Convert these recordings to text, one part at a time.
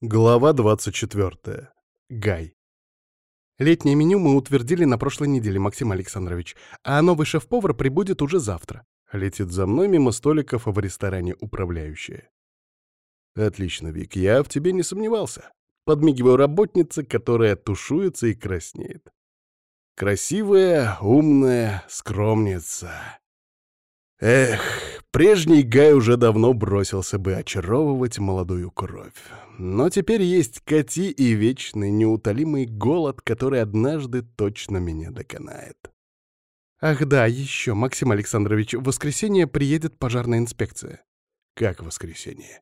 Глава 24. Гай. Летнее меню мы утвердили на прошлой неделе, Максим Александрович, а новый шеф-повар прибудет уже завтра. Летит за мной мимо столиков в ресторане управляющая. Отлично, Вик, я в тебе не сомневался. Подмигиваю работнице, которая тушуется и краснеет. Красивая, умная, скромница. Эх, прежний Гай уже давно бросился бы очаровывать молодую кровь. Но теперь есть Кати и вечный неутолимый голод, который однажды точно меня доконает. Ах да, еще, Максим Александрович, в воскресенье приедет пожарная инспекция. Как воскресенье?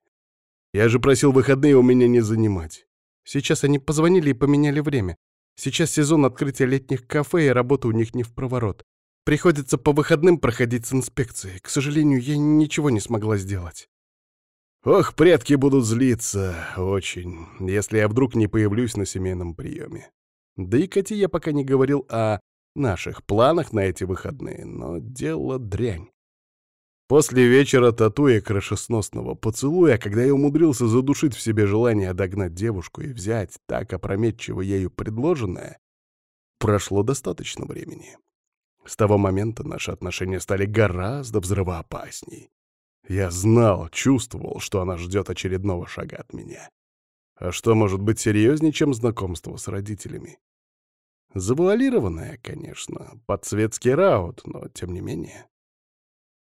Я же просил выходные у меня не занимать. Сейчас они позвонили и поменяли время. Сейчас сезон открытия летних кафе, и работа у них не в проворот. Приходится по выходным проходить с инспекцией. К сожалению, я ничего не смогла сделать. Ох, предки будут злиться, очень, если я вдруг не появлюсь на семейном приеме. Да и Кати я пока не говорил о наших планах на эти выходные, но дело дрянь. После вечера тату и крышесносного поцелуя, когда я умудрился задушить в себе желание догнать девушку и взять так опрометчиво ею предложенное, прошло достаточно времени. С того момента наши отношения стали гораздо взрывоопасней. Я знал, чувствовал, что она ждет очередного шага от меня. А что может быть серьезнее, чем знакомство с родителями? Завуалированное, конечно, под светский раут, но тем не менее.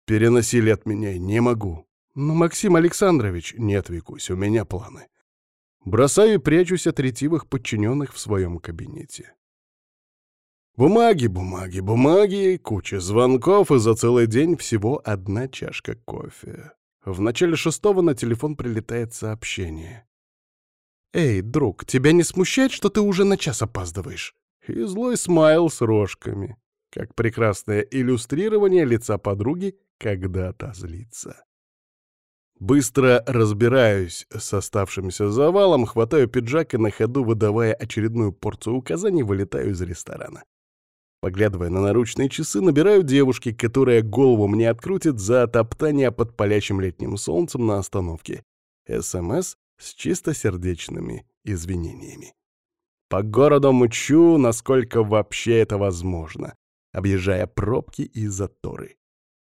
Переносили от меня не могу. Но, Максим Александрович, нет, Викусь, у меня планы. Бросаю и прячусь от ретивых подчиненных в своем кабинете. Бумаги, бумаги, бумаги, куча звонков, и за целый день всего одна чашка кофе. В начале шестого на телефон прилетает сообщение. «Эй, друг, тебя не смущает, что ты уже на час опаздываешь?» И злой смайл с рожками, как прекрасное иллюстрирование лица подруги, когда та злится. Быстро разбираюсь с оставшимся завалом, хватаю пиджак и на ходу, выдавая очередную порцию указаний, вылетаю из ресторана. Поглядывая на наручные часы, набираю девушки, которая голову мне открутит за топтание под палящим летним солнцем на остановке. СМС с чистосердечными извинениями. По городу мчу, насколько вообще это возможно, объезжая пробки и заторы.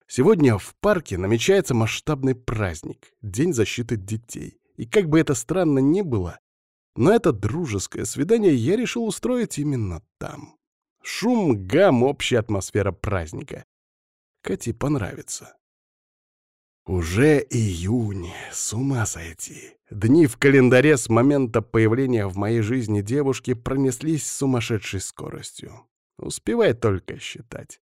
Сегодня в парке намечается масштабный праздник — День защиты детей. И как бы это странно ни было, но это дружеское свидание я решил устроить именно там. Шум, гам, общая атмосфера праздника. Кате понравится. Уже июнь, с ума сойти. Дни в календаре с момента появления в моей жизни девушки пронеслись с сумасшедшей скоростью. Успевай только считать.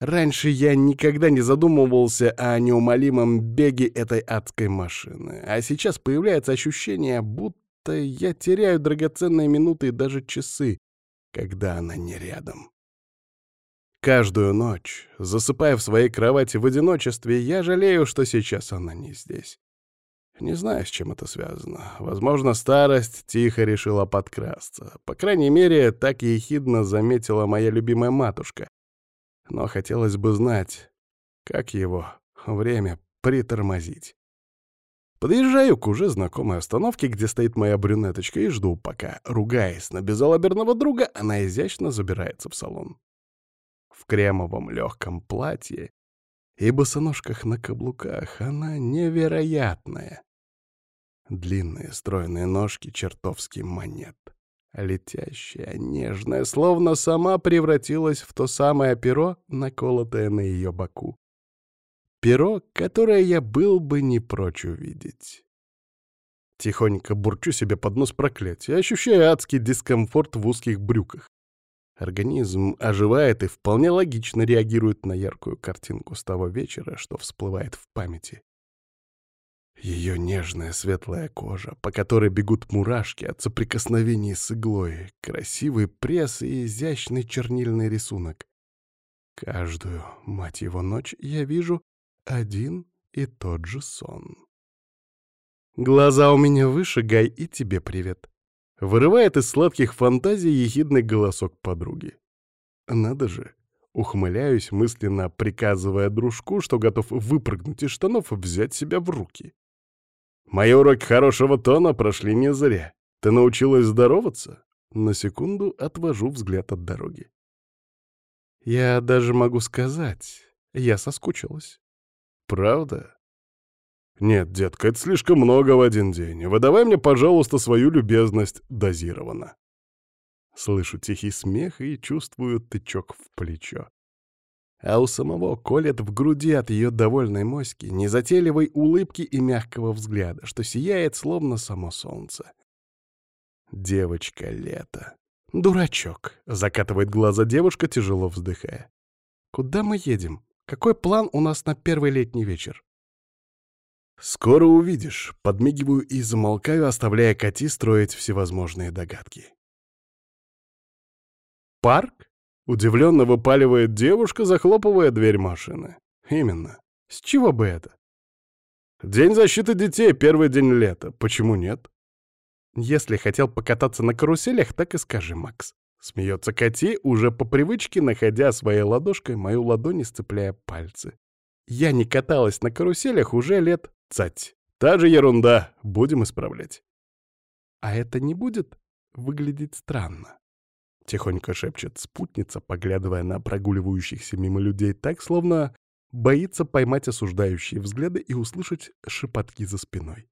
Раньше я никогда не задумывался о неумолимом беге этой адской машины, а сейчас появляется ощущение, будто я теряю драгоценные минуты и даже часы, когда она не рядом. Каждую ночь, засыпая в своей кровати в одиночестве, я жалею, что сейчас она не здесь. Не знаю, с чем это связано. Возможно, старость тихо решила подкрасться. По крайней мере, так ехидно заметила моя любимая матушка. Но хотелось бы знать, как его время притормозить. Подъезжаю к уже знакомой остановке, где стоит моя брюнеточка, и жду, пока, ругаясь на безалаберного друга, она изящно забирается в салон. В кремовом легком платье и босоножках на каблуках она невероятная. Длинные стройные ножки чертовски монет. Летящая, нежная, словно сама превратилась в то самое перо, наколотое на ее боку перо, которое я был бы не прочь увидеть. Тихонько бурчу себе под нос проклятие, ощущая адский дискомфорт в узких брюках. Организм оживает и вполне логично реагирует на яркую картинку с того вечера, что всплывает в памяти. Ее нежная светлая кожа, по которой бегут мурашки от соприкосновений с иглой, красивый пресс и изящный чернильный рисунок. Каждую, мать его, ночь я вижу один и тот же сон. «Глаза у меня выше, Гай, и тебе привет!» Вырывает из сладких фантазий ехидный голосок подруги. «Надо же!» Ухмыляюсь, мысленно приказывая дружку, что готов выпрыгнуть из штанов и взять себя в руки. Мои уроки хорошего тона прошли не зря. Ты научилась здороваться? На секунду отвожу взгляд от дороги. Я даже могу сказать, я соскучилась. Правда? Нет, детка, это слишком много в один день. Выдавай мне, пожалуйста, свою любезность дозированно. Слышу тихий смех и чувствую тычок в плечо. А у самого колет в груди от ее довольной моськи, незатейливой улыбки и мягкого взгляда, что сияет словно само солнце. Девочка лето. Дурачок, закатывает глаза девушка, тяжело вздыхая. Куда мы едем? Какой план у нас на первый летний вечер? Скоро увидишь. Подмигиваю и замолкаю, оставляя Кати строить всевозможные догадки. Парк? Удивленно выпаливает девушка, захлопывая дверь машины. Именно. С чего бы это? День защиты детей, первый день лета. Почему нет? Если хотел покататься на каруселях, так и скажи, Макс. Смеется Кати, уже по привычке, находя своей ладошкой мою ладонь и сцепляя пальцы. Я не каталась на каруселях уже лет цать. Та же ерунда, будем исправлять. А это не будет выглядеть странно? — тихонько шепчет спутница, поглядывая на прогуливающихся мимо людей так, словно боится поймать осуждающие взгляды и услышать шепотки за спиной.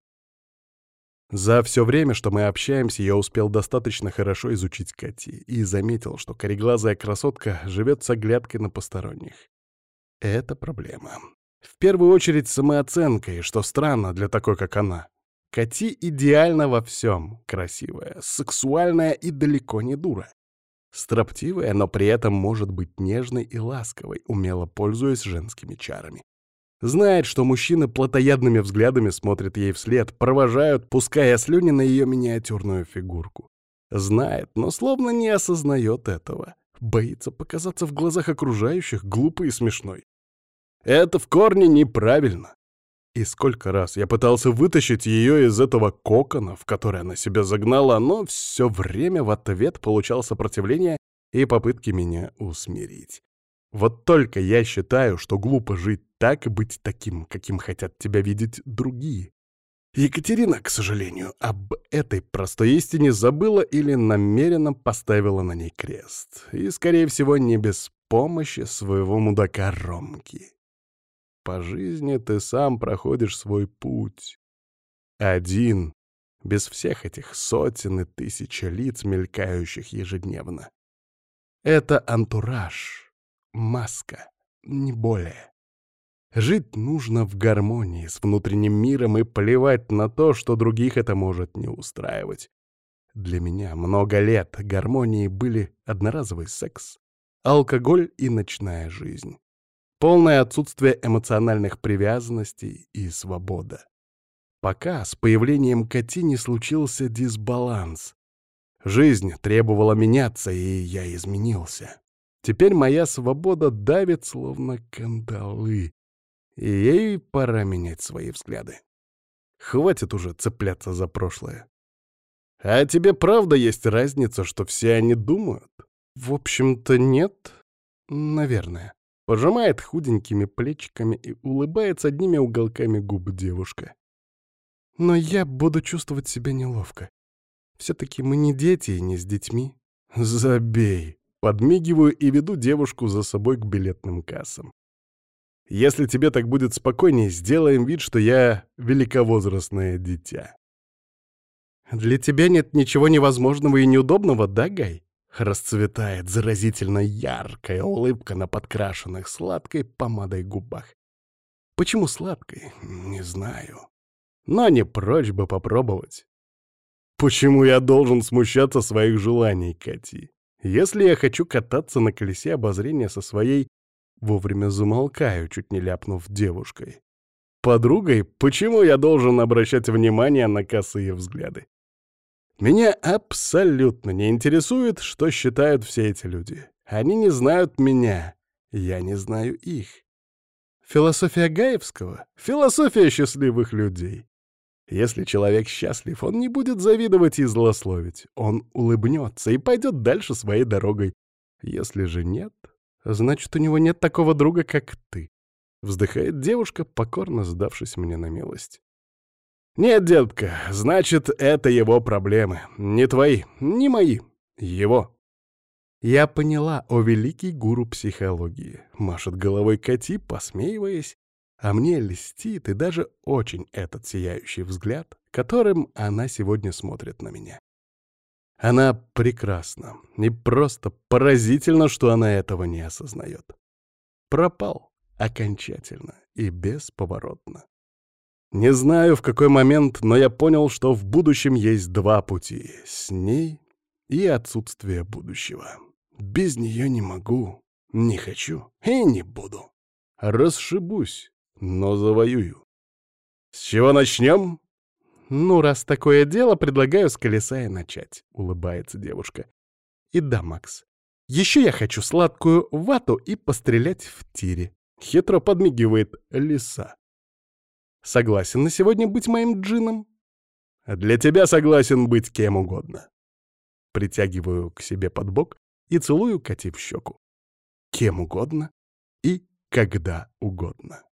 За все время, что мы общаемся, я успел достаточно хорошо изучить Кати и заметил, что кореглазая красотка живет с оглядкой на посторонних. Это проблема. В первую очередь самооценкой, что странно для такой, как она. Кати идеально во всем, красивая, сексуальная и далеко не дура. Строптивая, но при этом может быть нежной и ласковой, умело пользуясь женскими чарами. Знает, что мужчины плотоядными взглядами смотрят ей вслед, провожают, пуская слюни на ее миниатюрную фигурку. Знает, но словно не осознает этого. Боится показаться в глазах окружающих глупой и смешной. Это в корне неправильно. И сколько раз я пытался вытащить ее из этого кокона, в который она себя загнала, но все время в ответ получал сопротивление и попытки меня усмирить. Вот только я считаю, что глупо жить так и быть таким, каким хотят тебя видеть другие. Екатерина, к сожалению, об этой простой истине забыла или намеренно поставила на ней крест. И, скорее всего, не без помощи своего мудака Ромки. По жизни ты сам проходишь свой путь. Один, без всех этих сотен и тысяч лиц, мелькающих ежедневно. Это антураж, маска, не более. Жить нужно в гармонии с внутренним миром и плевать на то, что других это может не устраивать. Для меня много лет гармонии были одноразовый секс, алкоголь и ночная жизнь полное отсутствие эмоциональных привязанностей и свобода. Пока с появлением Кати не случился дисбаланс. Жизнь требовала меняться, и я изменился. Теперь моя свобода давит, словно кандалы, и ей пора менять свои взгляды. Хватит уже цепляться за прошлое. А тебе правда есть разница, что все они думают? В общем-то, нет, наверное. Пожимает худенькими плечиками и улыбается одними уголками губ девушка. Но я буду чувствовать себя неловко. Все-таки мы не дети и не с детьми. Забей. Подмигиваю и веду девушку за собой к билетным кассам. Если тебе так будет спокойнее, сделаем вид, что я великовозрастное дитя. Для тебя нет ничего невозможного и неудобного, да, Гай? Расцветает заразительно яркая улыбка на подкрашенных сладкой помадой губах. Почему сладкой? Не знаю. Но не прочь бы попробовать. Почему я должен смущаться своих желаний, Кати? Если я хочу кататься на колесе обозрения со своей... Вовремя замолкаю, чуть не ляпнув девушкой. Подругой, почему я должен обращать внимание на косые взгляды? Меня абсолютно не интересует, что считают все эти люди. Они не знают меня, я не знаю их. Философия Гаевского — философия счастливых людей. Если человек счастлив, он не будет завидовать и злословить. Он улыбнется и пойдет дальше своей дорогой. Если же нет, значит, у него нет такого друга, как ты. Вздыхает девушка, покорно сдавшись мне на милость. Нет, детка, значит, это его проблемы. Не твои, не мои. Его. Я поняла, о великий гуру психологии. Машет головой Кати, посмеиваясь, а мне льстит и даже очень этот сияющий взгляд, которым она сегодня смотрит на меня. Она прекрасна, и просто поразительно, что она этого не осознает. Пропал окончательно и бесповоротно. Не знаю, в какой момент, но я понял, что в будущем есть два пути — с ней и отсутствие будущего. Без нее не могу, не хочу и не буду. Расшибусь, но завоюю. С чего начнем? Ну, раз такое дело, предлагаю с колеса и начать, улыбается девушка. И да, Макс, еще я хочу сладкую вату и пострелять в тире. Хитро подмигивает лиса. Согласен на сегодня быть моим джином? Для тебя согласен быть кем угодно. Притягиваю к себе под бок и целую Кати в щеку. Кем угодно и когда угодно.